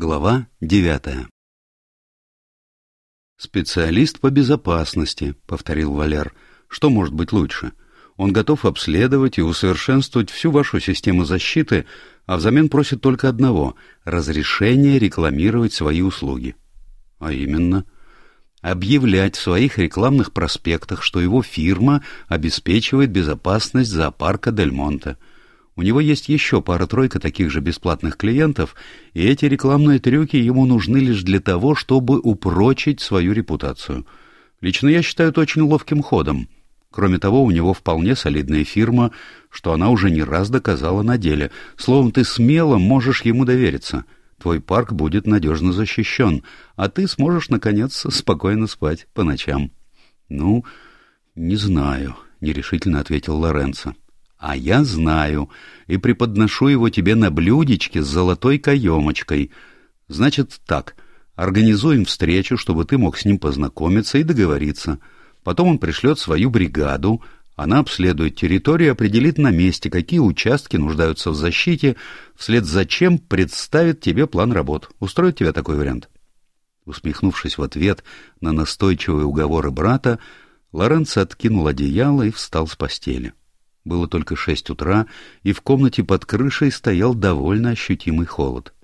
Глава девятая «Специалист по безопасности», — повторил Валер. «Что может быть лучше? Он готов обследовать и усовершенствовать всю вашу систему защиты, а взамен просит только одного — разрешения рекламировать свои услуги». «А именно?» объявлять в своих рекламных проспектах, что его фирма обеспечивает безопасность зоопарка Дель Монте. У него есть еще пара-тройка таких же бесплатных клиентов, и эти рекламные трюки ему нужны лишь для того, чтобы упрочить свою репутацию. Лично я считаю это очень ловким ходом. Кроме того, у него вполне солидная фирма, что она уже не раз доказала на деле. Словом, ты смело можешь ему довериться. Твой парк будет надежно защищен, а ты сможешь, наконец, спокойно спать по ночам. — Ну, не знаю, — нерешительно ответил Лоренцо. А я знаю и преподношу его тебе на блюдечке с золотой каемочкой. Значит так, организуем встречу, чтобы ты мог с ним познакомиться и договориться. Потом он пришлет свою бригаду, она обследует территорию и определит на месте, какие участки нуждаются в защите, вслед за чем представит тебе план работ. Устроит тебя такой вариант? Усмехнувшись в ответ на настойчивые уговоры брата, Лоренцо откинул одеяло и встал с постели. Было только шесть утра, и в комнате под крышей стоял довольно ощутимый холод.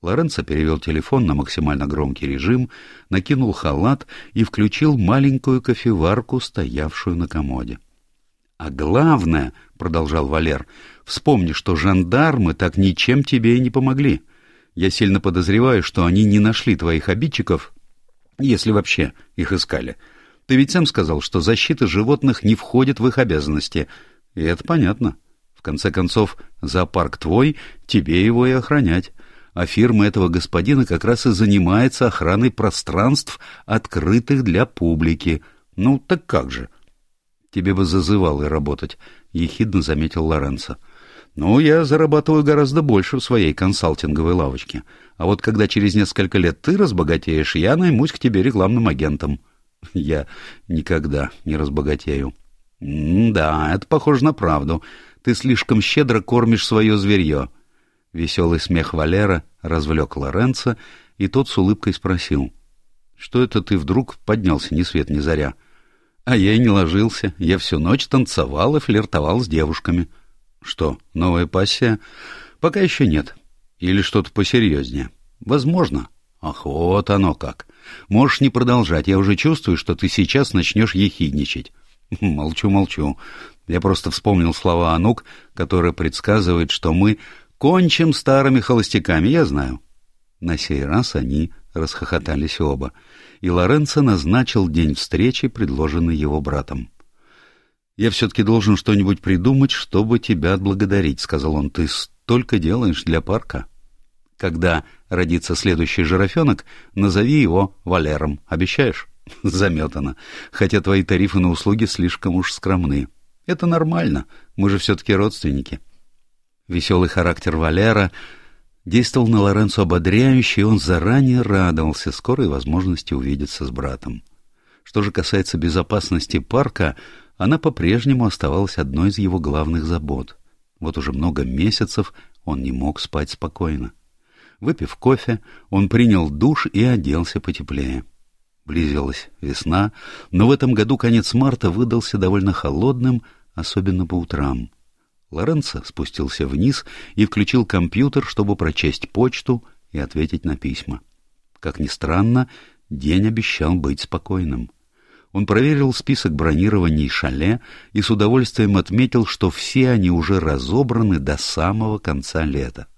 Лоренцо перевел телефон на максимально громкий режим, накинул халат и включил маленькую кофеварку, стоявшую на комоде. — А главное, — продолжал Валер, — вспомни, что жандармы так ничем тебе и не помогли. Я сильно подозреваю, что они не нашли твоих обидчиков, если вообще их искали. Ты ведь сам сказал, что защита животных не входит в их обязанности — и это понятно. В конце концов, зоопарк твой, тебе его и охранять. А фирма этого господина как раз и занимается охраной пространств, открытых для публики. Ну, так как же? Тебе бы зазывал и работать, — ехидно заметил Лоренцо. Ну, я зарабатываю гораздо больше в своей консалтинговой лавочке. А вот когда через несколько лет ты разбогатеешь, я наймусь к тебе рекламным агентом. Я никогда не разбогатею. «Да, это похоже на правду. Ты слишком щедро кормишь свое зверье». Веселый смех Валера развлек Лоренца, и тот с улыбкой спросил. «Что это ты вдруг поднялся ни свет ни заря?» «А я и не ложился. Я всю ночь танцевал и флиртовал с девушками». «Что, новая пассия?» «Пока еще нет. Или что-то посерьезнее?» «Возможно». «Ах, вот оно как. Можешь не продолжать. Я уже чувствую, что ты сейчас начнешь ехидничать». Молчу, молчу. Я просто вспомнил слова Анук, которая предсказывает, что мы кончим старыми холостяками, я знаю. На сей раз они расхохотались оба, и Лоренцо назначил день встречи, предложенный его братом. «Я все-таки должен что-нибудь придумать, чтобы тебя отблагодарить», — сказал он. «Ты столько делаешь для парка». «Когда родится следующий жирафенок, назови его Валером. Обещаешь?» Заметано. Хотя твои тарифы на услуги слишком уж скромны. Это нормально. Мы же все-таки родственники. Веселый характер Валера действовал на Лоренцо ободряюще, и он заранее радовался скорой возможности увидеться с братом. Что же касается безопасности парка, она по-прежнему оставалась одной из его главных забот. Вот уже много месяцев он не мог спать спокойно. Выпив кофе, он принял душ и оделся потеплее. Близилась весна, но в этом году конец марта выдался довольно холодным, особенно по утрам. Лоренцо спустился вниз и включил компьютер, чтобы прочесть почту и ответить на письма. Как ни странно, день обещал быть спокойным. Он проверил список бронирований шале и с удовольствием отметил, что все они уже разобраны до самого конца лета.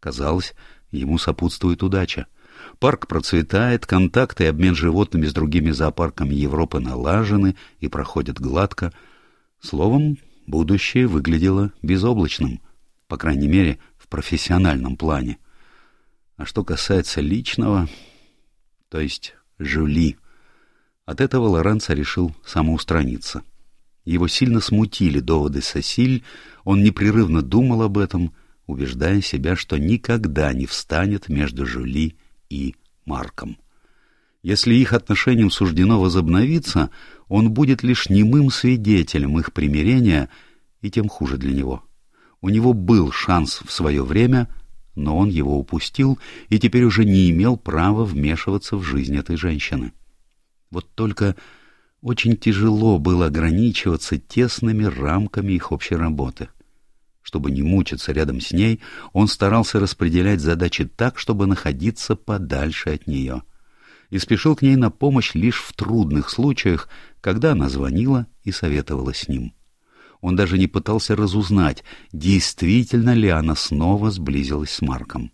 Казалось, ему сопутствует удача. Парк процветает, контакты и обмен животными с другими зоопарками Европы налажены и проходят гладко. Словом, будущее выглядело безоблачным, по крайней мере, в профессиональном плане. А что касается личного, то есть Жюли, от этого Лоренцо решил самоустраниться. Его сильно смутили доводы Сосиль, он непрерывно думал об этом, убеждая себя, что никогда не встанет между Жюли и Марком. Если их отношениям суждено возобновиться, он будет лишь немым свидетелем их примирения, и тем хуже для него. У него был шанс в свое время, но он его упустил и теперь уже не имел права вмешиваться в жизнь этой женщины. Вот только очень тяжело было ограничиваться тесными рамками их общей работы. Чтобы не мучиться рядом с ней, он старался распределять задачи так, чтобы находиться подальше от нее. И спешил к ней на помощь лишь в трудных случаях, когда она звонила и советовала с ним. Он даже не пытался разузнать, действительно ли она снова сблизилась с Марком.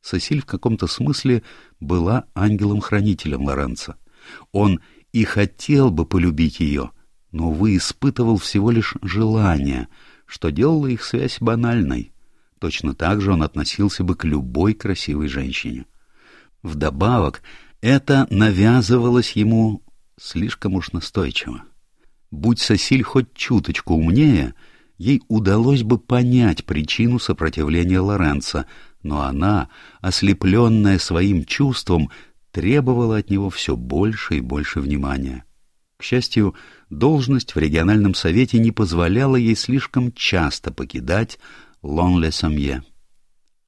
Сосиль в каком-то смысле была ангелом-хранителем Лоренца. Он и хотел бы полюбить ее, но, увы, испытывал всего лишь желание, что делало их связь банальной. Точно так же он относился бы к любой красивой женщине. Вдобавок, это навязывалось ему слишком уж настойчиво. Будь Сосиль хоть чуточку умнее, ей удалось бы понять причину сопротивления Лоренца, но она, ослепленная своим чувством, требовала от него все больше и больше внимания. К счастью, должность в региональном совете не позволяла ей слишком часто покидать Лон-Ле-Самье.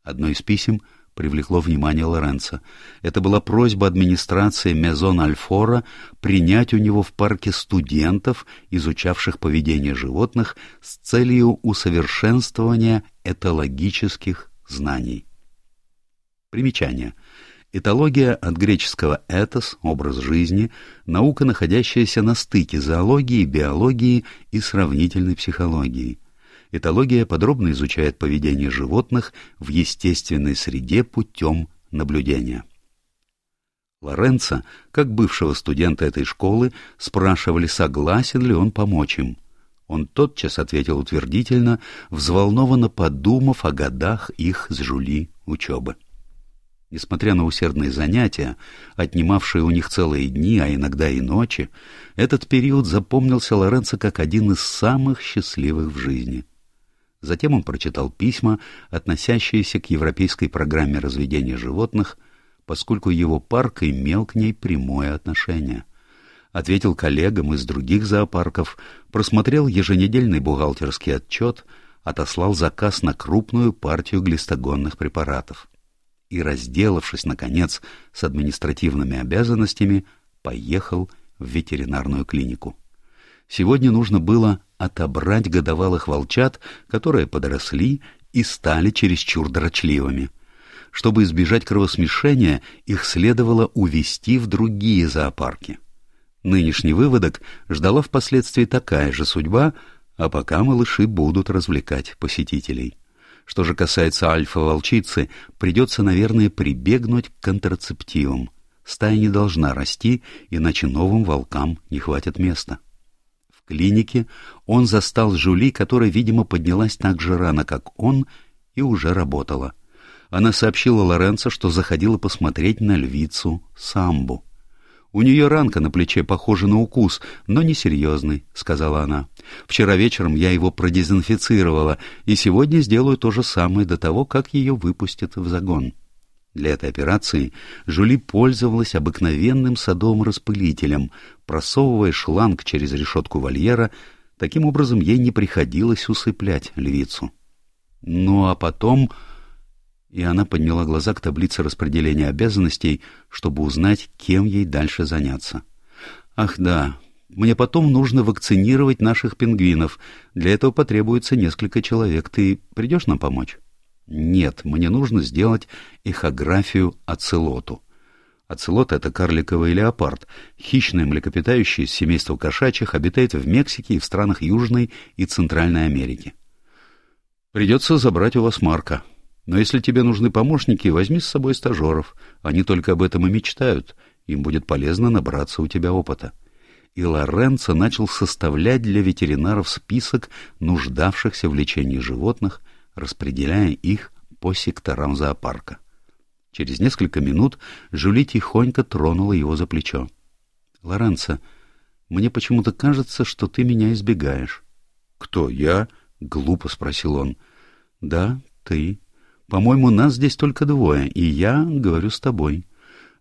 Одно из писем — привлекло внимание Лоренца. Это была просьба администрации Мезон Альфора принять у него в парке студентов, изучавших поведение животных, с целью усовершенствования этологических знаний. Примечание. Этология от греческого «этос» — образ жизни, наука, находящаяся на стыке зоологии, биологии и сравнительной психологии — этология подробно изучает поведение животных в естественной среде путем наблюдения. Лоренца, как бывшего студента этой школы, спрашивали, согласен ли он помочь им. Он тотчас ответил утвердительно, взволнованно подумав о годах их с Жули учебы. Несмотря на усердные занятия, отнимавшие у них целые дни, а иногда и ночи, этот период запомнился Лоренцо как один из самых счастливых в жизни. Затем он прочитал письма, относящиеся к европейской программе разведения животных, поскольку его парк имел к ней прямое отношение. Ответил коллегам из других зоопарков, просмотрел еженедельный бухгалтерский отчет, отослал заказ на крупную партию глистогонных препаратов. И, разделавшись, наконец, с административными обязанностями, поехал в ветеринарную клинику. Сегодня нужно было отобрать годовалых волчат, которые подросли и стали чересчур дрочливыми. Чтобы избежать кровосмешения, их следовало увести в другие зоопарки. Нынешний выводок ждала впоследствии такая же судьба, а пока малыши будут развлекать посетителей. Что же касается альфа-волчицы, придется, наверное, прибегнуть к контрацептивам. Стая не должна расти, иначе новым волкам не хватит места клинике он застал Жули, которая, видимо, поднялась так же рано, как он, и уже работала. Она сообщила Лоренцо, что заходила посмотреть на львицу Самбу. «У нее ранка на плече похожа на укус, но не серьезный», — сказала она. «Вчера вечером я его продезинфицировала, и сегодня сделаю то же самое до того, как ее выпустят в загон». Для этой операции Жули пользовалась обыкновенным садовым распылителем, просовывая шланг через решетку вольера, таким образом ей не приходилось усыплять львицу. Ну а потом... И она подняла глаза к таблице распределения обязанностей, чтобы узнать, кем ей дальше заняться. «Ах да, мне потом нужно вакцинировать наших пингвинов. Для этого потребуется несколько человек. Ты придешь нам помочь?» Нет, мне нужно сделать эхографию оцелоту. Оцелот — это карликовый леопард, хищное млекопитающее из семейства кошачьих, обитает в Мексике и в странах Южной и Центральной Америки. Придется забрать у вас Марка. Но если тебе нужны помощники, возьми с собой стажеров. Они только об этом и мечтают. Им будет полезно набраться у тебя опыта. И Лоренцо начал составлять для ветеринаров список нуждавшихся в лечении животных, распределяя их по секторам зоопарка. Через несколько минут Жюли тихонько тронула его за плечо. — Лоренцо, мне почему-то кажется, что ты меня избегаешь. — Кто, я? — глупо спросил он. — Да, ты. По-моему, нас здесь только двое, и я говорю с тобой.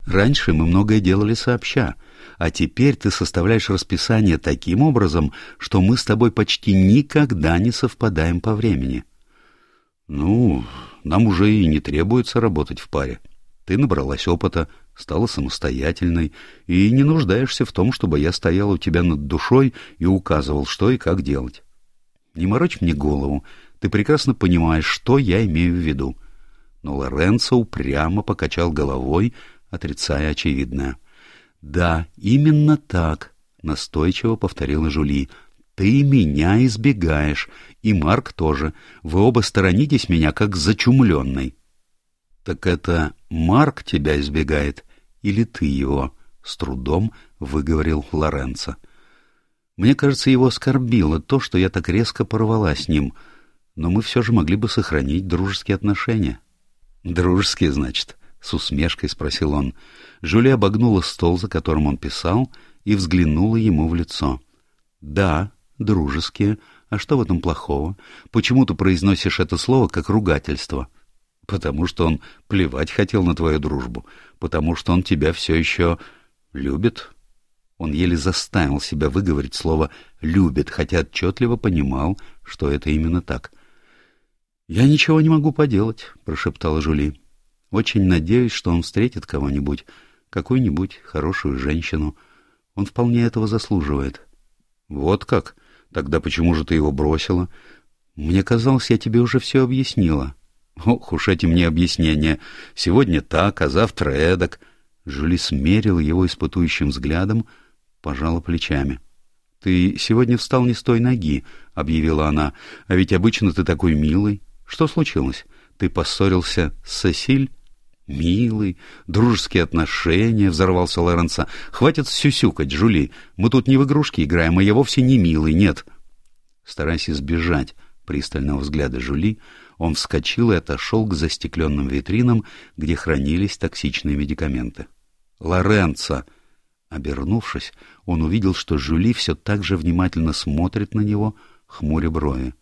Раньше мы многое делали сообща, а теперь ты составляешь расписание таким образом, что мы с тобой почти никогда не совпадаем по времени. — ну, нам уже и не требуется работать в паре. Ты набралась опыта, стала самостоятельной и не нуждаешься в том, чтобы я стоял у тебя над душой и указывал, что и как делать. Не морочь мне голову, ты прекрасно понимаешь, что я имею в виду. Но Лоренцо упрямо покачал головой, отрицая очевидное. — Да, именно так, — настойчиво повторила Жули. — Ты меня избегаешь, и Марк тоже. Вы оба сторонитесь меня, как зачумленный. — Так это Марк тебя избегает или ты его? — с трудом выговорил Лоренцо. Мне кажется, его оскорбило то, что я так резко порвала с ним, но мы все же могли бы сохранить дружеские отношения. — Дружеские, значит? — с усмешкой спросил он. Жюли обогнула стол, за которым он писал, и взглянула ему в лицо. — Да, дружеские. А что в этом плохого? Почему ты произносишь это слово как ругательство? — Потому что он плевать хотел на твою дружбу. Потому что он тебя все еще любит. Он еле заставил себя выговорить слово «любит», хотя отчетливо понимал, что это именно так. — Я ничего не могу поделать, — прошептала Жули. Очень надеюсь, что он встретит кого-нибудь, какую-нибудь хорошую женщину. Он вполне этого заслуживает. — Вот как? Тогда почему же ты его бросила? Мне казалось, я тебе уже все объяснила. Ох уж эти мне объяснения. Сегодня так, а завтра эдак. Жюли смерил его испытующим взглядом, пожала плечами. — Ты сегодня встал не с той ноги, — объявила она, — а ведь обычно ты такой милый. Что случилось? Ты поссорился с Сесиль? «Милый, дружеские отношения», — взорвался Лоренцо. «Хватит сюсюкать, Жули. Мы тут не в игрушки играем, а я вовсе не милый, нет». Стараясь избежать пристального взгляда Жули, он вскочил и отошел к застекленным витринам, где хранились токсичные медикаменты. «Лоренцо!» Обернувшись, он увидел, что Жули все так же внимательно смотрит на него, хмуря брови.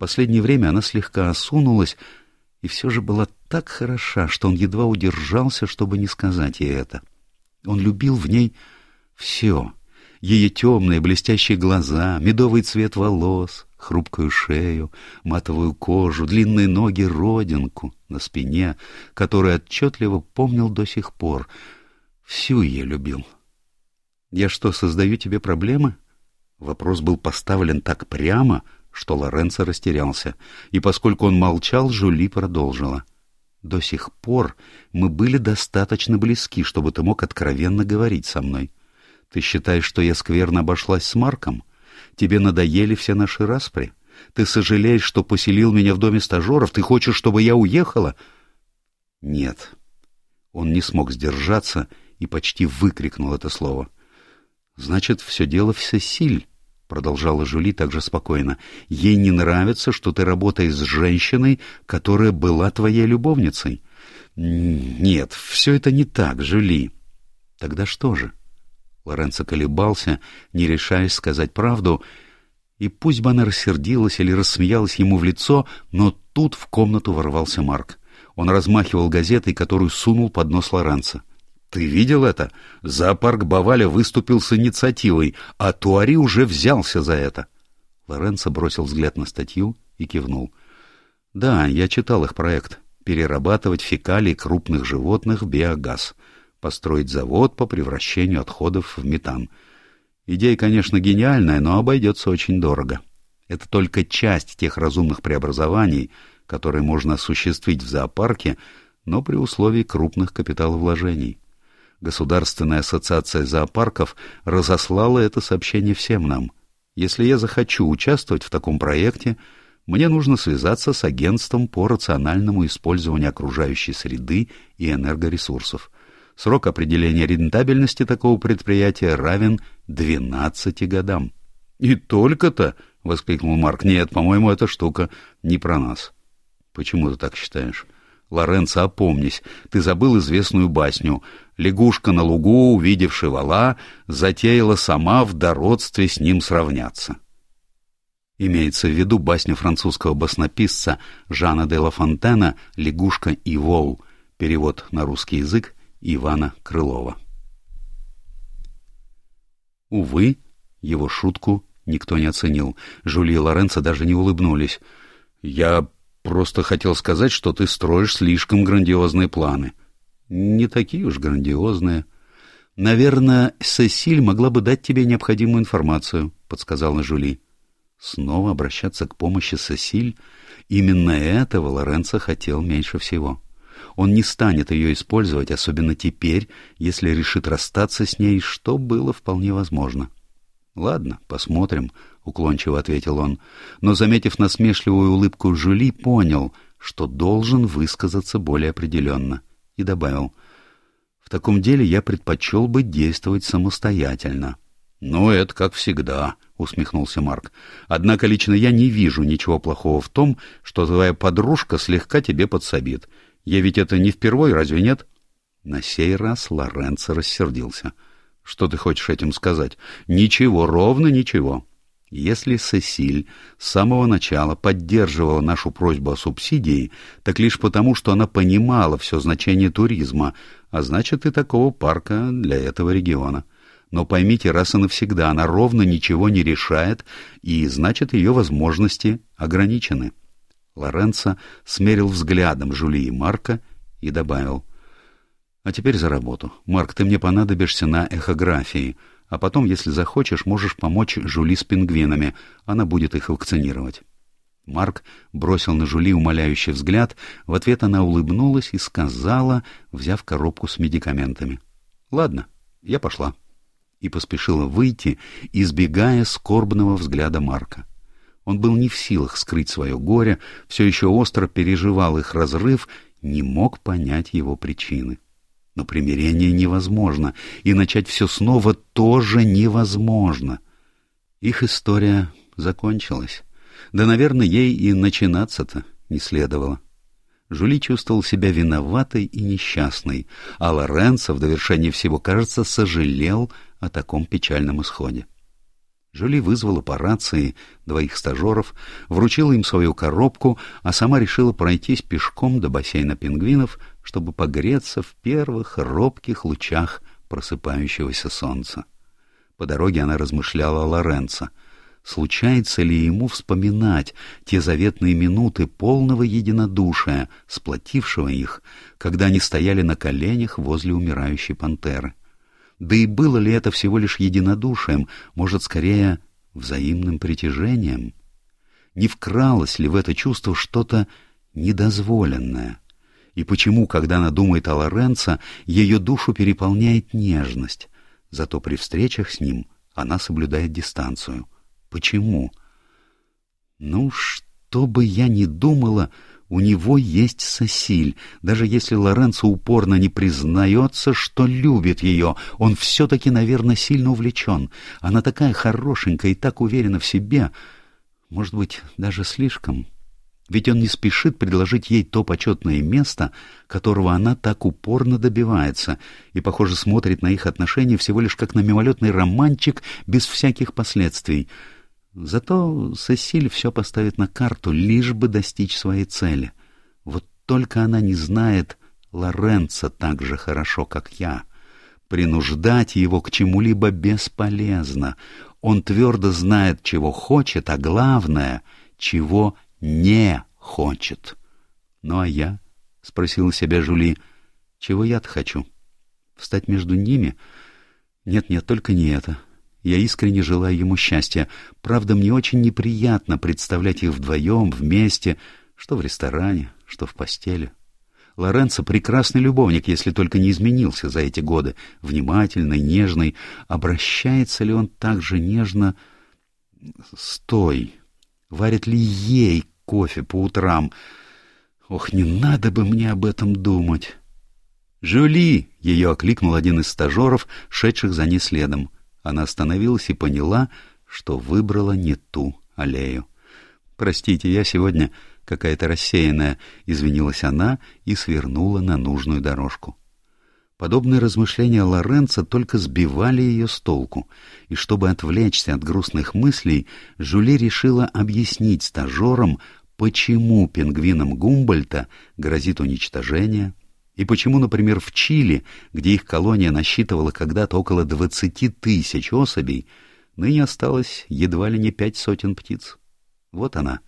Последнее время она слегка осунулась, и все же была так хороша, что он едва удержался, чтобы не сказать ей это. Он любил в ней все. Ее темные блестящие глаза, медовый цвет волос, хрупкую шею, матовую кожу, длинные ноги, родинку на спине, которую отчетливо помнил до сих пор. Всю ее любил. «Я что, создаю тебе проблемы?» Вопрос был поставлен так прямо, что Лоренцо растерялся, и поскольку он молчал, Жули продолжила. «До сих пор мы были достаточно близки, чтобы ты мог откровенно говорить со мной. Ты считаешь, что я скверно обошлась с Марком? Тебе надоели все наши распри? Ты сожалеешь, что поселил меня в доме стажеров? Ты хочешь, чтобы я уехала?» «Нет». Он не смог сдержаться и почти выкрикнул это слово. «Значит, все дело в Сесиль» продолжала Жюли также спокойно, — ей не нравится, что ты работаешь с женщиной, которая была твоей любовницей. Нет, все это не так, Жюли. Тогда что же? Лоренцо колебался, не решаясь сказать правду, и пусть бы она рассердилась или рассмеялась ему в лицо, но тут в комнату ворвался Марк. Он размахивал газетой, которую сунул под нос Лоренцо. Ты видел это? Зоопарк Баваля выступил с инициативой, а Туари уже взялся за это. Лоренцо бросил взгляд на статью и кивнул. Да, я читал их проект. Перерабатывать фекалии крупных животных в биогаз. Построить завод по превращению отходов в метан. Идея, конечно, гениальная, но обойдется очень дорого. Это только часть тех разумных преобразований, которые можно осуществить в зоопарке, но при условии крупных капиталовложений. Государственная ассоциация зоопарков разослала это сообщение всем нам. Если я захочу участвовать в таком проекте, мне нужно связаться с агентством по рациональному использованию окружающей среды и энергоресурсов. Срок определения рентабельности такого предприятия равен 12 годам. «И только-то!» — воскликнул Марк. «Нет, по-моему, эта штука не про нас». «Почему ты так считаешь?» Лоренцо, опомнись, ты забыл известную басню. Лягушка на лугу, увидевши вала, затеяла сама в дородстве с ним сравняться. Имеется в виду басня французского баснописца Жана де Ла Фонтена «Лягушка и вол», перевод на русский язык Ивана Крылова. Увы, его шутку никто не оценил. Жюли и Лоренцо даже не улыбнулись. «Я просто хотел сказать, что ты строишь слишком грандиозные планы. Не такие уж грандиозные. Наверное, Сесиль могла бы дать тебе необходимую информацию, подсказала Жули. Снова обращаться к помощи Сесиль? Именно этого Лоренцо хотел меньше всего. Он не станет ее использовать, особенно теперь, если решит расстаться с ней, что было вполне возможно. «Ладно, посмотрим», — уклончиво ответил он, но, заметив насмешливую улыбку Жюли, понял, что должен высказаться более определенно, и добавил, «В таком деле я предпочел бы действовать самостоятельно». «Ну, это как всегда», — усмехнулся Марк. «Однако лично я не вижу ничего плохого в том, что твоя подружка слегка тебе подсобит. Я ведь это не впервой, разве нет?» На сей раз Лоренцо рассердился. «Что ты хочешь этим сказать?» «Ничего, ровно ничего. Если Сесиль с самого начала поддерживала нашу просьбу о субсидии, так лишь потому, что она понимала все значение туризма, а значит и такого парка для этого региона. Но поймите раз и навсегда, она ровно ничего не решает, и значит ее возможности ограничены. Лоренцо смерил взглядом Жули и Марка и добавил. «А теперь за работу. Марк, ты мне понадобишься на эхографии, а потом, если захочешь, можешь помочь Жули с пингвинами. Она будет их вакцинировать». Марк бросил на Жули умоляющий взгляд, в ответ она улыбнулась и сказала, взяв коробку с медикаментами. «Ладно, я пошла» и поспешила выйти, избегая скорбного взгляда Марка. Он был не в силах скрыть свое горе, все еще остро переживал их разрыв, не мог понять его причины. Но примирение невозможно, и начать все снова тоже невозможно. Их история закончилась. Да, наверное, ей и начинаться-то не следовало. Жули чувствовал себя виноватой и несчастной, а Лоренцо в довершении всего, кажется, сожалел о таком печальном исходе. Жюли вызвала по рации двоих стажеров, вручила им свою коробку, а сама решила пройтись пешком до бассейна пингвинов, чтобы погреться в первых робких лучах просыпающегося солнца. По дороге она размышляла о Лоренцо. Случается ли ему вспоминать те заветные минуты полного единодушия, сплотившего их, когда они стояли на коленях возле умирающей пантеры? Да и было ли это всего лишь единодушием, может, скорее, взаимным притяжением? Не вкралось ли в это чувство что-то недозволенное? И почему, когда она думает о Лоренцо, ее душу переполняет нежность, зато при встречах с ним она соблюдает дистанцию? Почему? Ну, что бы я ни думала, у него есть Сосиль. Даже если Лоренцо упорно не признается, что любит ее, он все-таки, наверное, сильно увлечен. Она такая хорошенькая и так уверена в себе. Может быть, даже слишком. Ведь он не спешит предложить ей то почетное место, которого она так упорно добивается, и, похоже, смотрит на их отношения всего лишь как на мимолетный романчик без всяких последствий — Зато Сесиль все поставит на карту, лишь бы достичь своей цели. Вот только она не знает Лоренца так же хорошо, как я. Принуждать его к чему-либо бесполезно. Он твердо знает, чего хочет, а главное, чего не хочет. Ну а я, — спросила себя Жули, — чего я-то хочу? Встать между ними? Нет-нет, только не это. Я искренне желаю ему счастья. Правда, мне очень неприятно представлять их вдвоем, вместе, что в ресторане, что в постели. Лоренцо — прекрасный любовник, если только не изменился за эти годы. Внимательный, нежный. Обращается ли он так же нежно... Стой! Варит ли ей кофе по утрам? Ох, не надо бы мне об этом думать. «Жюли!» — ее окликнул один из стажеров, шедших за ней следом. Она остановилась и поняла, что выбрала не ту аллею. «Простите, я сегодня какая-то рассеянная», — извинилась она и свернула на нужную дорожку. Подобные размышления Лоренца только сбивали ее с толку, и чтобы отвлечься от грустных мыслей, Жюли решила объяснить стажерам, почему пингвинам Гумбольта грозит уничтожение, и почему, например, в Чили, где их колония насчитывала когда-то около двадцати тысяч особей, ныне осталось едва ли не пять сотен птиц? Вот она,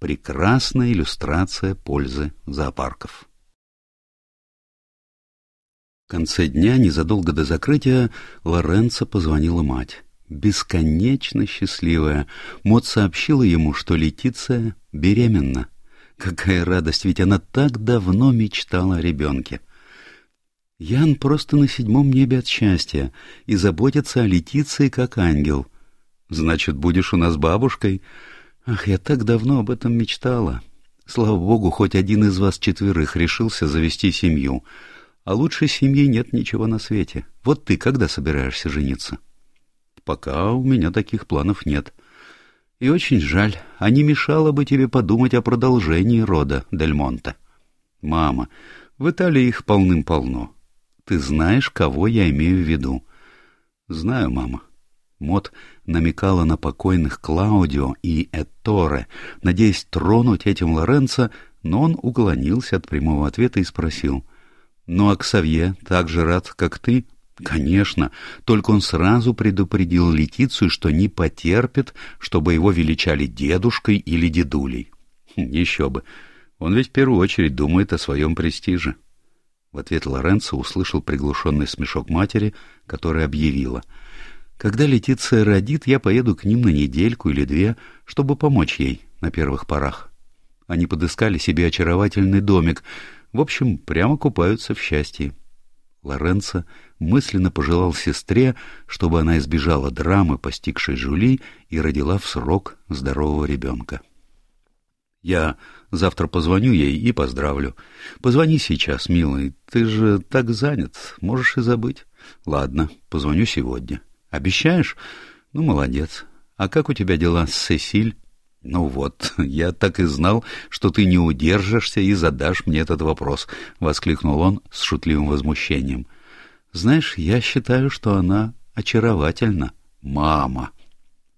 Прекрасная иллюстрация пользы зоопарков. В конце дня, незадолго до закрытия, Лоренцо позвонила мать. Бесконечно счастливая, Мот сообщила ему, что Летиция беременна. Какая радость, ведь она так давно мечтала о ребенке. Ян просто на седьмом небе от счастья и заботится о Летиции как ангел. Значит, будешь у нас бабушкой? Ах, я так давно об этом мечтала. Слава богу, хоть один из вас четверых решился завести семью. А лучше семьи нет ничего на свете. Вот ты когда собираешься жениться? Пока у меня таких планов нет. И очень жаль, а не мешало бы тебе подумать о продолжении рода Дель Монте. Мама, в Италии их полным-полно. Ты знаешь, кого я имею в виду? Знаю, мама. Мот намекала на покойных Клаудио и Этторе, надеясь тронуть этим Лоренцо, но он уклонился от прямого ответа и спросил. «Ну а Ксавье так же рад, как ты?» «Конечно, только он сразу предупредил Летицию, что не потерпит, чтобы его величали дедушкой или дедулей». «Еще бы, он ведь в первую очередь думает о своем престиже». В ответ Лоренцо услышал приглушенный смешок матери, которая объявила — когда Летиция родит, я поеду к ним на недельку или две, чтобы помочь ей на первых порах. Они подыскали себе очаровательный домик. В общем, прямо купаются в счастье. Лоренцо мысленно пожелал сестре, чтобы она избежала драмы, постигшей Жули, и родила в срок здорового ребенка. Я завтра позвоню ей и поздравлю. Позвони сейчас, милый. Ты же так занят, можешь и забыть. Ладно, позвоню сегодня. Обещаешь? Ну, молодец. А как у тебя дела с Сесиль? Ну вот, я так и знал, что ты не удержишься и задашь мне этот вопрос, воскликнул он с шутливым возмущением. Знаешь, я считаю, что она очаровательна. Мама.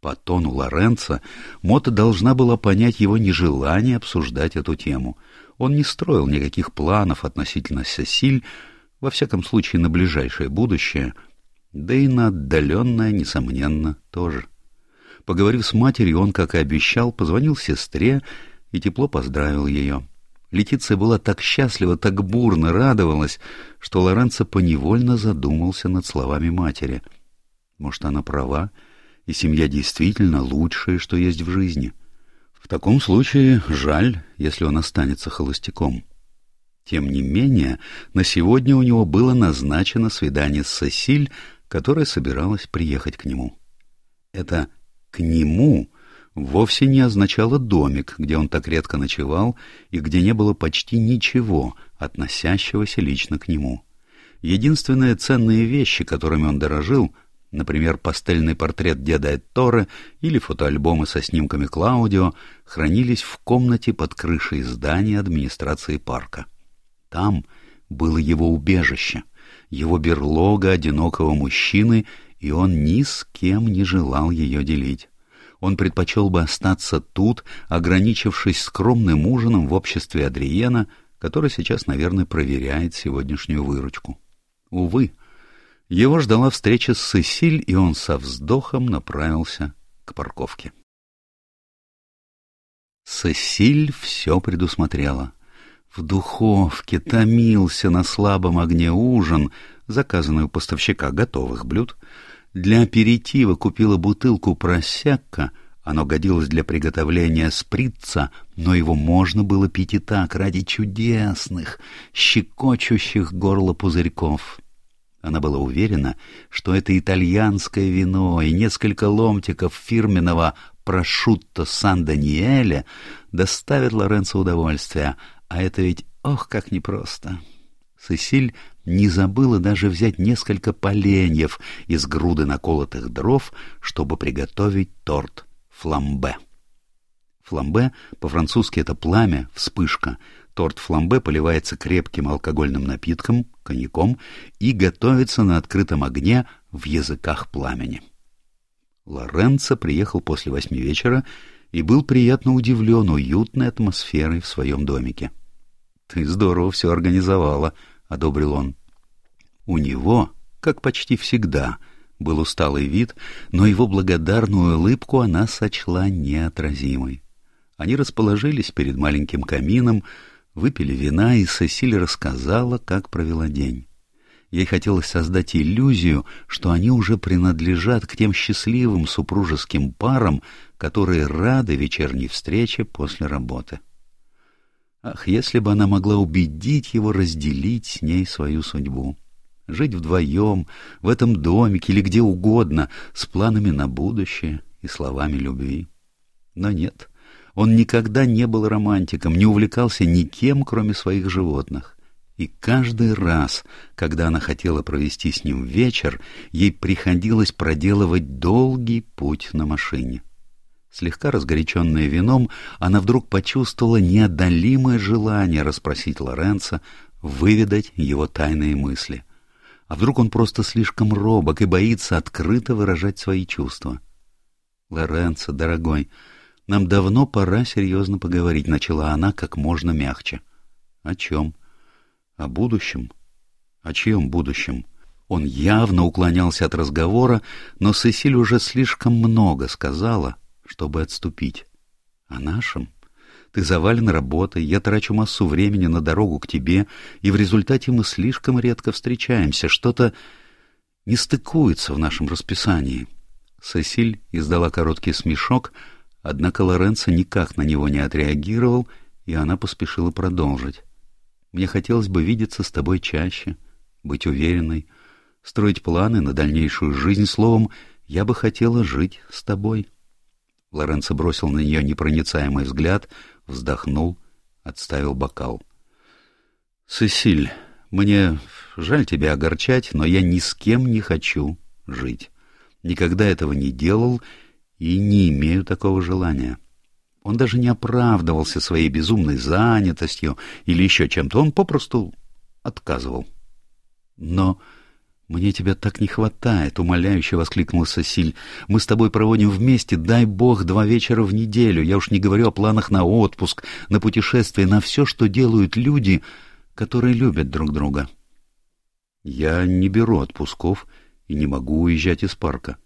По тону Лоренца Мота должна была понять его нежелание обсуждать эту тему. Он не строил никаких планов относительно Сесиль, во всяком случае на ближайшее будущее — да и на отдаленное, несомненно, тоже. Поговорив с матерью, он, как и обещал, позвонил сестре и тепло поздравил ее. Летиция была так счастлива, так бурно радовалась, что Лоренцо поневольно задумался над словами матери. Может, она права, и семья действительно лучшее, что есть в жизни. В таком случае жаль, если он останется холостяком. Тем не менее, на сегодня у него было назначено свидание с Сесиль, которая собиралась приехать к нему. Это «к нему» вовсе не означало домик, где он так редко ночевал и где не было почти ничего, относящегося лично к нему. Единственные ценные вещи, которыми он дорожил, например, пастельный портрет деда Этторе или фотоальбомы со снимками Клаудио, хранились в комнате под крышей здания администрации парка. Там было его убежище — его берлога одинокого мужчины, и он ни с кем не желал ее делить. Он предпочел бы остаться тут, ограничившись скромным ужином в обществе Адриена, который сейчас, наверное, проверяет сегодняшнюю выручку. Увы, его ждала встреча с Сесиль, и он со вздохом направился к парковке. Сесиль все предусмотрела. В духовке томился на слабом огне ужин, заказанный у поставщика готовых блюд. Для аперитива купила бутылку просекка, оно годилось для приготовления сприца, но его можно было пить и так, ради чудесных, щекочущих горло пузырьков. Она была уверена, что это итальянское вино и несколько ломтиков фирменного прошутто Сан-Даниэля доставят Лоренцо удовольствие, а это ведь, ох, как непросто. Сесиль не забыла даже взять несколько поленьев из груды наколотых дров, чтобы приготовить торт фламбе. Фламбе по-французски это пламя, вспышка. Торт фламбе поливается крепким алкогольным напитком, коньяком, и готовится на открытом огне в языках пламени. Лоренцо приехал после восьми вечера и был приятно удивлен уютной атмосферой в своем домике. «Ты здорово все организовала», — одобрил он. У него, как почти всегда, был усталый вид, но его благодарную улыбку она сочла неотразимой. Они расположились перед маленьким камином, выпили вина, и Сесиль рассказала, как провела день. Ей хотелось создать иллюзию, что они уже принадлежат к тем счастливым супружеским парам, которые рады вечерней встрече после работы. Ах, если бы она могла убедить его разделить с ней свою судьбу. Жить вдвоем, в этом домике или где угодно, с планами на будущее и словами любви. Но нет, он никогда не был романтиком, не увлекался никем, кроме своих животных. И каждый раз, когда она хотела провести с ним вечер, ей приходилось проделывать долгий путь на машине. Слегка разгоряченная вином, она вдруг почувствовала неодолимое желание расспросить Лоренца, выведать его тайные мысли. А вдруг он просто слишком робок и боится открыто выражать свои чувства? «Лоренцо, дорогой, нам давно пора серьезно поговорить», — начала она как можно мягче. «О чем?» О будущем? О чьем будущем? Он явно уклонялся от разговора, но Сесиль уже слишком много сказала, чтобы отступить. О нашем? Ты завален работой, я трачу массу времени на дорогу к тебе, и в результате мы слишком редко встречаемся. Что-то не стыкуется в нашем расписании. Сесиль издала короткий смешок, однако Лоренцо никак на него не отреагировал, и она поспешила продолжить. Мне хотелось бы видеться с тобой чаще, быть уверенной, строить планы на дальнейшую жизнь. Словом, я бы хотела жить с тобой. Лоренцо бросил на нее непроницаемый взгляд, вздохнул, отставил бокал. — Сесиль, мне жаль тебя огорчать, но я ни с кем не хочу жить. Никогда этого не делал и не имею такого желания. Он даже не оправдывался своей безумной занятостью или еще чем-то, он попросту отказывал. «Но мне тебя так не хватает», — умоляюще воскликнул Сосиль. «Мы с тобой проводим вместе, дай бог, два вечера в неделю. Я уж не говорю о планах на отпуск, на путешествие, на все, что делают люди, которые любят друг друга». «Я не беру отпусков и не могу уезжать из парка.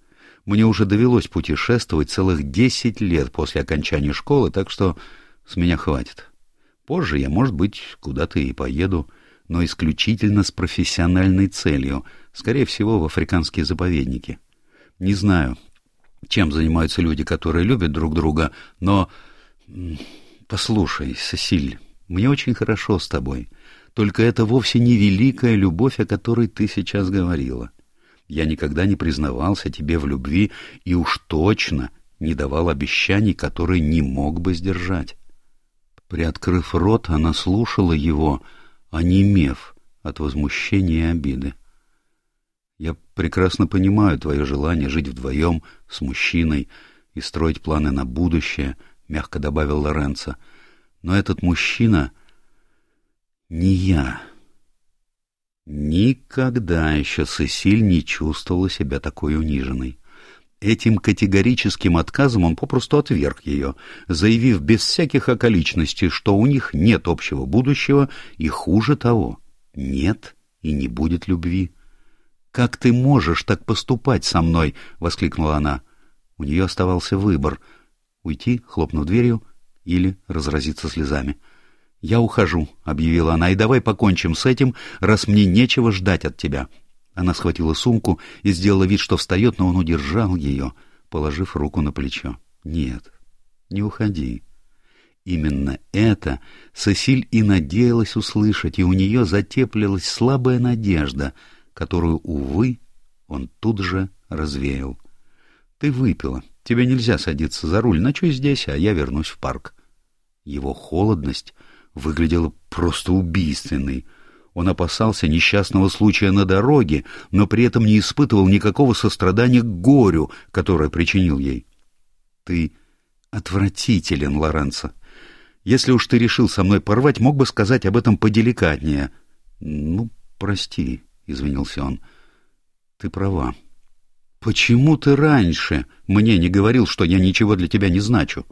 Мне уже довелось путешествовать целых десять лет после окончания школы, так что с меня хватит. Позже я, может быть, куда-то и поеду, но исключительно с профессиональной целью, скорее всего, в африканские заповедники. Не знаю, чем занимаются люди, которые любят друг друга, но... Послушай, Сесиль, мне очень хорошо с тобой. Только это вовсе не великая любовь, о которой ты сейчас говорила. Я никогда не признавался тебе в любви и уж точно не давал обещаний, которые не мог бы сдержать. Приоткрыв рот, она слушала его, онемев от возмущения и обиды. «Я прекрасно понимаю твое желание жить вдвоем с мужчиной и строить планы на будущее», — мягко добавил Лоренцо. «Но этот мужчина не я». Никогда еще Сесиль не чувствовала себя такой униженной. Этим категорическим отказом он попросту отверг ее, заявив без всяких околичностей, что у них нет общего будущего и, хуже того, нет и не будет любви. «Как ты можешь так поступать со мной?» — воскликнула она. У нее оставался выбор — уйти, хлопнув дверью, или разразиться слезами. «Я ухожу», — объявила она, — «и давай покончим с этим, раз мне нечего ждать от тебя». Она схватила сумку и сделала вид, что встает, но он удержал ее, положив руку на плечо. «Нет, не уходи». Именно это Сесиль и надеялась услышать, и у нее затеплилась слабая надежда, которую, увы, он тут же развеял. «Ты выпила. Тебе нельзя садиться за руль. Ночуй здесь, а я вернусь в парк». Его холодность выглядела просто убийственной. Он опасался несчастного случая на дороге, но при этом не испытывал никакого сострадания к горю, которое причинил ей. «Ты отвратителен, Лоренцо. Если уж ты решил со мной порвать, мог бы сказать об этом поделикатнее». «Ну, прости», — извинился он. «Ты права. Почему ты раньше мне не говорил, что я ничего для тебя не значу?»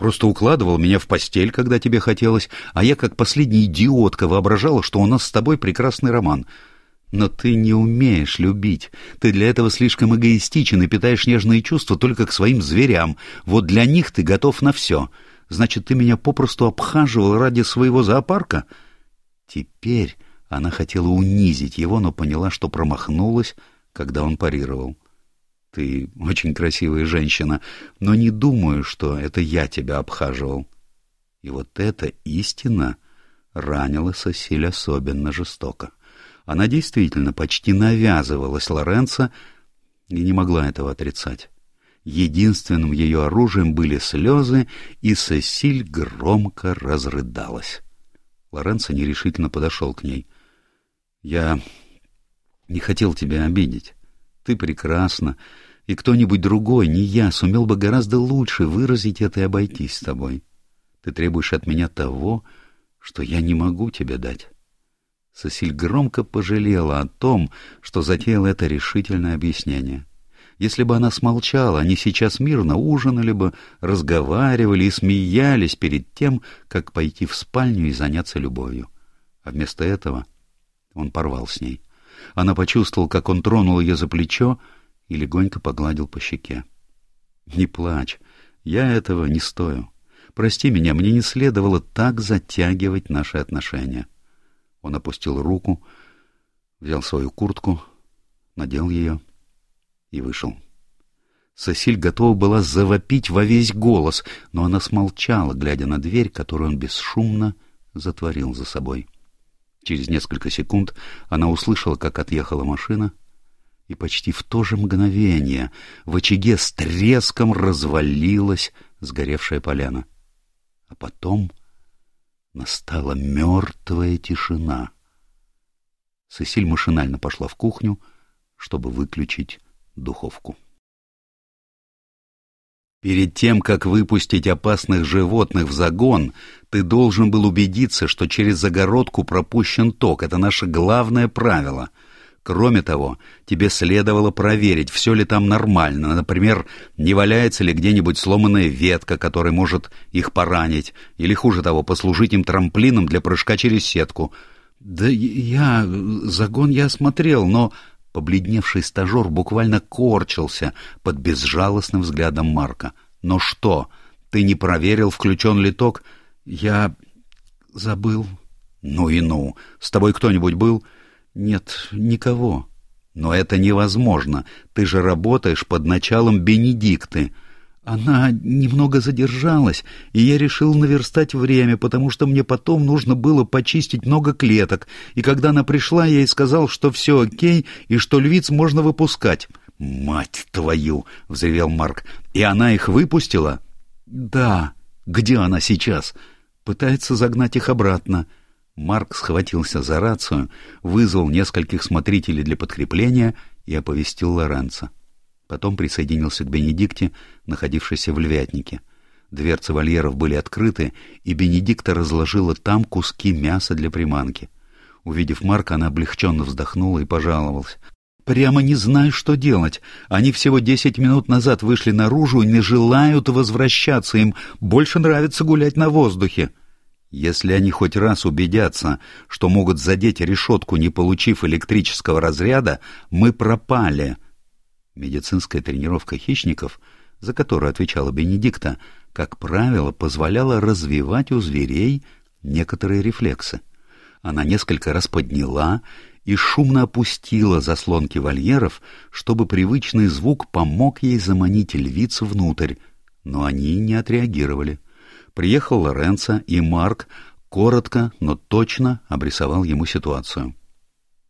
Просто укладывал меня в постель, когда тебе хотелось, а я, как последняя идиотка, воображала, что у нас с тобой прекрасный роман. Но ты не умеешь любить. Ты для этого слишком эгоистичен и питаешь нежные чувства только к своим зверям. Вот для них ты готов на все. Значит, ты меня попросту обхаживал ради своего зоопарка? Теперь она хотела унизить его, но поняла, что промахнулась, когда он парировал. Ты очень красивая женщина, но не думаю, что это я тебя обхаживал. И вот эта истина ранила Сосиль особенно жестоко. Она действительно почти навязывалась Лоренцо и не могла этого отрицать. Единственным ее оружием были слезы, и Сесиль громко разрыдалась. Лоренцо нерешительно подошел к ней. — Я не хотел тебя обидеть. Ты прекрасна, и кто-нибудь другой, не я, сумел бы гораздо лучше выразить это и обойтись с тобой. Ты требуешь от меня того, что я не могу тебе дать. Сосиль громко пожалела о том, что затеяла это решительное объяснение. Если бы она смолчала, они сейчас мирно ужинали бы, разговаривали и смеялись перед тем, как пойти в спальню и заняться любовью. А вместо этого он порвал с ней. Она почувствовала, как он тронул ее за плечо и легонько погладил по щеке. — Не плачь, я этого не стою. Прости меня, мне не следовало так затягивать наши отношения. Он опустил руку, взял свою куртку, надел ее и вышел. Сосиль готова была завопить во весь голос, но она смолчала, глядя на дверь, которую он бесшумно затворил за собой. Через несколько секунд она услышала, как отъехала машина, и почти в то же мгновение в очаге с треском развалилась сгоревшая поляна. А потом настала мертвая тишина. Сесиль машинально пошла в кухню, чтобы выключить духовку. Перед тем, как выпустить опасных животных в загон, ты должен был убедиться, что через загородку пропущен ток. Это наше главное правило. Кроме того, тебе следовало проверить, все ли там нормально. Например, не валяется ли где-нибудь сломанная ветка, которая может их поранить, или, хуже того, послужить им трамплином для прыжка через сетку. Да я... загон я осмотрел, но Побледневший стажер буквально корчился под безжалостным взглядом Марка. «Но что? Ты не проверил, включен ли ток?» «Я... забыл». «Ну и ну! С тобой кто-нибудь был?» «Нет, никого». «Но это невозможно. Ты же работаешь под началом Бенедикты». Она немного задержалась, и я решил наверстать время, потому что мне потом нужно было почистить много клеток, и когда она пришла, я ей сказал, что все окей, и что львиц можно выпускать. «Мать твою!» — взревел Марк. «И она их выпустила?» «Да. Где она сейчас?» «Пытается загнать их обратно». Марк схватился за рацию, вызвал нескольких смотрителей для подкрепления и оповестил Лоренца. Потом присоединился к Бенедикте, находившейся в львятнике. Дверцы вольеров были открыты, и Бенедикта разложила там куски мяса для приманки. Увидев Марка, она облегченно вздохнула и пожаловалась. «Прямо не знаю, что делать. Они всего десять минут назад вышли наружу и не желают возвращаться. Им больше нравится гулять на воздухе». Если они хоть раз убедятся, что могут задеть решетку, не получив электрического разряда, мы пропали, Медицинская тренировка хищников, за которую отвечала Бенедикта, как правило, позволяла развивать у зверей некоторые рефлексы. Она несколько раз подняла и шумно опустила заслонки вольеров, чтобы привычный звук помог ей заманить львицу внутрь, но они не отреагировали. Приехал Лоренцо, и Марк коротко, но точно обрисовал ему ситуацию.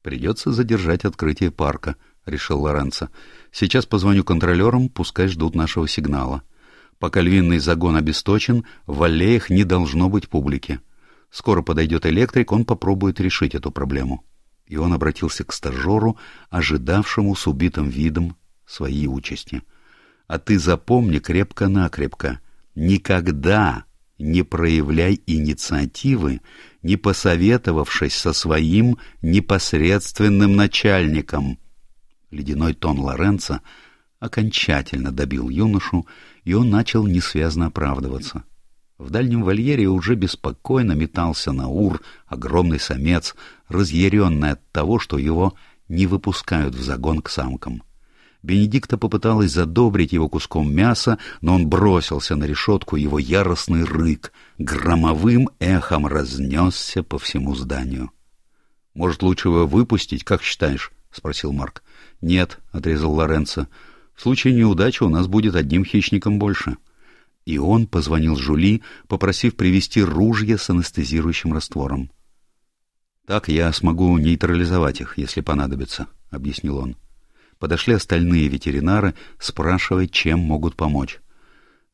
«Придется задержать открытие парка», — решил Лоренцо. Сейчас позвоню контролерам, пускай ждут нашего сигнала. Пока львиный загон обесточен, в аллеях не должно быть публики. Скоро подойдет электрик, он попробует решить эту проблему. И он обратился к стажеру, ожидавшему с убитым видом своей участи. А ты запомни крепко-накрепко, никогда не проявляй инициативы, не посоветовавшись со своим непосредственным начальником — Ледяной тон Лоренца окончательно добил юношу, и он начал несвязно оправдываться. В дальнем вольере уже беспокойно метался Наур, огромный самец, разъяренный от того, что его не выпускают в загон к самкам. Бенедикта попыталась задобрить его куском мяса, но он бросился на решетку, его яростный рык громовым эхом разнесся по всему зданию. — Может, лучше его выпустить, как считаешь? — спросил Марк. — Нет, — отрезал Лоренцо. — В случае неудачи у нас будет одним хищником больше. И он позвонил Жули, попросив привезти ружье с анестезирующим раствором. — Так я смогу нейтрализовать их, если понадобится, — объяснил он. — подошли остальные ветеринары, спрашивая, чем могут помочь.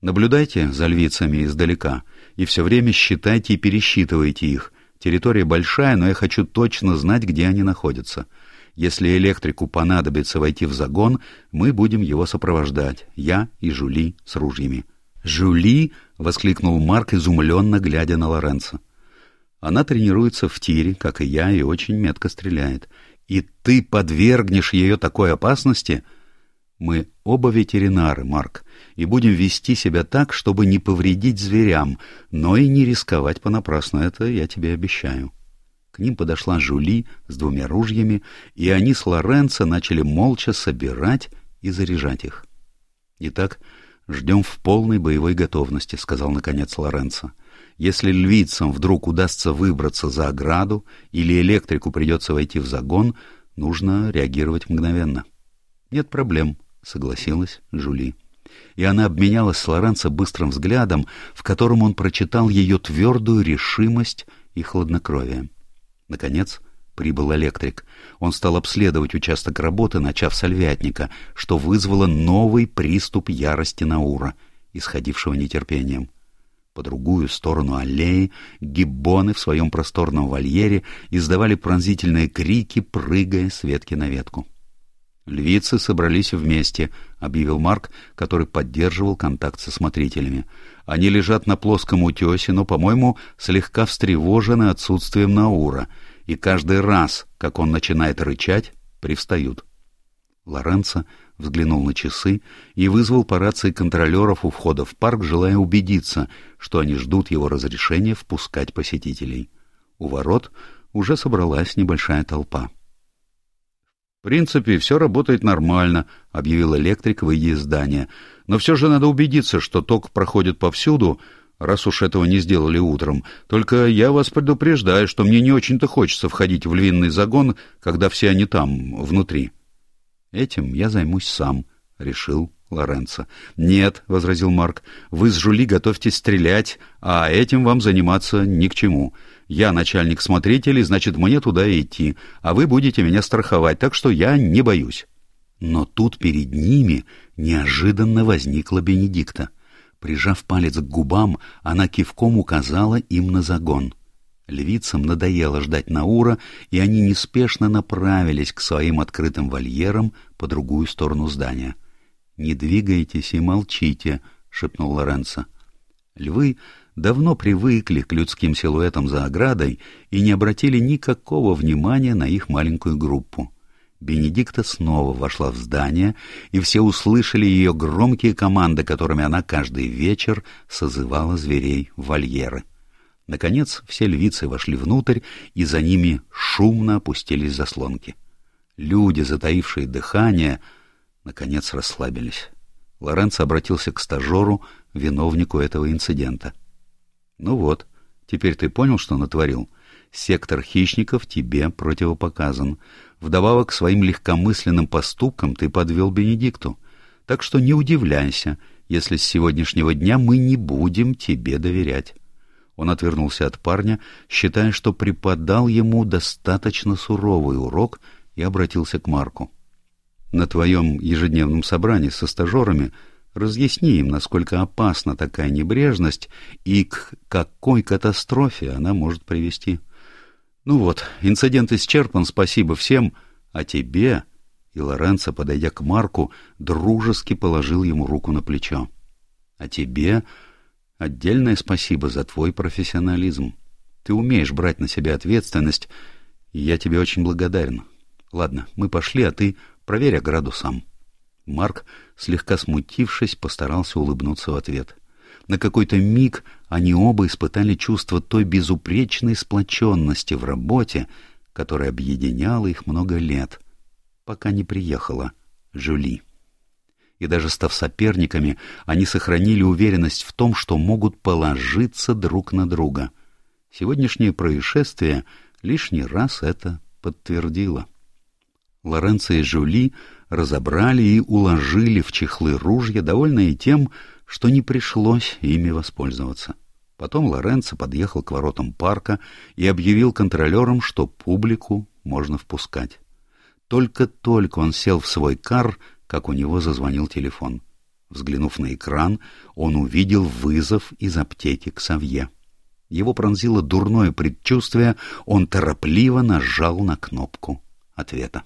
Наблюдайте за львицами издалека и все время считайте и пересчитывайте их. Территория большая, но я хочу точно знать, где они находятся. Если электрику понадобится войти в загон, мы будем его сопровождать, я и Жули с ружьями. «Жули!» — воскликнул Марк, изумленно глядя на Лоренцо. Она тренируется в тире, как и я, и очень метко стреляет и ты подвергнешь ее такой опасности? Мы оба ветеринары, Марк, и будем вести себя так, чтобы не повредить зверям, но и не рисковать понапрасну, это я тебе обещаю. К ним подошла Жули с двумя ружьями, и они с Лоренцо начали молча собирать и заряжать их. «Итак, ждем в полной боевой готовности», — сказал наконец Лоренцо. Если львицам вдруг удастся выбраться за ограду или электрику придется войти в загон, нужно реагировать мгновенно. — Нет проблем, — согласилась Жули. И она обменялась с Лоренцо быстрым взглядом, в котором он прочитал ее твердую решимость и хладнокровие. Наконец прибыл электрик. Он стал обследовать участок работы, начав с ольвятника, что вызвало новый приступ ярости Наура, исходившего нетерпением. По другую сторону аллеи гиббоны в своем просторном вольере издавали пронзительные крики, прыгая с ветки на ветку. «Львицы собрались вместе», — объявил Марк, который поддерживал контакт со смотрителями. «Они лежат на плоском утесе, но, по-моему, слегка встревожены отсутствием Наура, и каждый раз, как он начинает рычать, привстают». Лоренцо взглянул на часы и вызвал по рации контролеров у входа в парк, желая убедиться, что они ждут его разрешения впускать посетителей. У ворот уже собралась небольшая толпа. «В принципе, все работает нормально», — объявил электрик, выйдя из здания. «Но все же надо убедиться, что ток проходит повсюду, раз уж этого не сделали утром. Только я вас предупреждаю, что мне не очень-то хочется входить в львиный загон, когда все они там, внутри». Этим я займусь сам, — решил Лоренцо. — Нет, — возразил Марк, — вы с Жули готовьтесь стрелять, а этим вам заниматься ни к чему. Я начальник смотрителей, значит, мне туда идти, а вы будете меня страховать, так что я не боюсь. Но тут перед ними неожиданно возникла Бенедикта. Прижав палец к губам, она кивком указала им на загон. — Львицам надоело ждать Наура, и они неспешно направились к своим открытым вольерам по другую сторону здания. «Не двигайтесь и молчите», — шепнул Лоренцо. Львы давно привыкли к людским силуэтам за оградой и не обратили никакого внимания на их маленькую группу. Бенедикта снова вошла в здание, и все услышали ее громкие команды, которыми она каждый вечер созывала зверей в вольеры. Наконец все львицы вошли внутрь, и за ними шумно опустились заслонки. Люди, затаившие дыхание, наконец расслабились. Лоренцо обратился к стажеру, виновнику этого инцидента. — Ну вот, теперь ты понял, что натворил? Сектор хищников тебе противопоказан. Вдобавок к своим легкомысленным поступкам ты подвел Бенедикту. Так что не удивляйся, если с сегодняшнего дня мы не будем тебе доверять. Он отвернулся от парня, считая, что преподал ему достаточно суровый урок, и обратился к Марку. «На твоем ежедневном собрании со стажерами разъясни им, насколько опасна такая небрежность и к какой катастрофе она может привести. Ну вот, инцидент исчерпан, спасибо всем, а тебе...» И Лоренцо, подойдя к Марку, дружески положил ему руку на плечо. «А тебе Отдельное спасибо за твой профессионализм. Ты умеешь брать на себя ответственность, и я тебе очень благодарен. Ладно, мы пошли, а ты проверь ограду сам. Марк, слегка смутившись, постарался улыбнуться в ответ. На какой-то миг они оба испытали чувство той безупречной сплоченности в работе, которая объединяла их много лет, пока не приехала Жюли. И даже став соперниками, они сохранили уверенность в том, что могут положиться друг на друга. Сегодняшнее происшествие лишний раз это подтвердило. Лоренцо и Жюли разобрали и уложили в чехлы ружья, довольные тем, что не пришлось ими воспользоваться. Потом Лоренцо подъехал к воротам парка и объявил контролерам, что публику можно впускать. Только-только он сел в свой кар, как у него зазвонил телефон. Взглянув на экран, он увидел вызов из аптеки к Савье. Его пронзило дурное предчувствие, он торопливо нажал на кнопку ответа.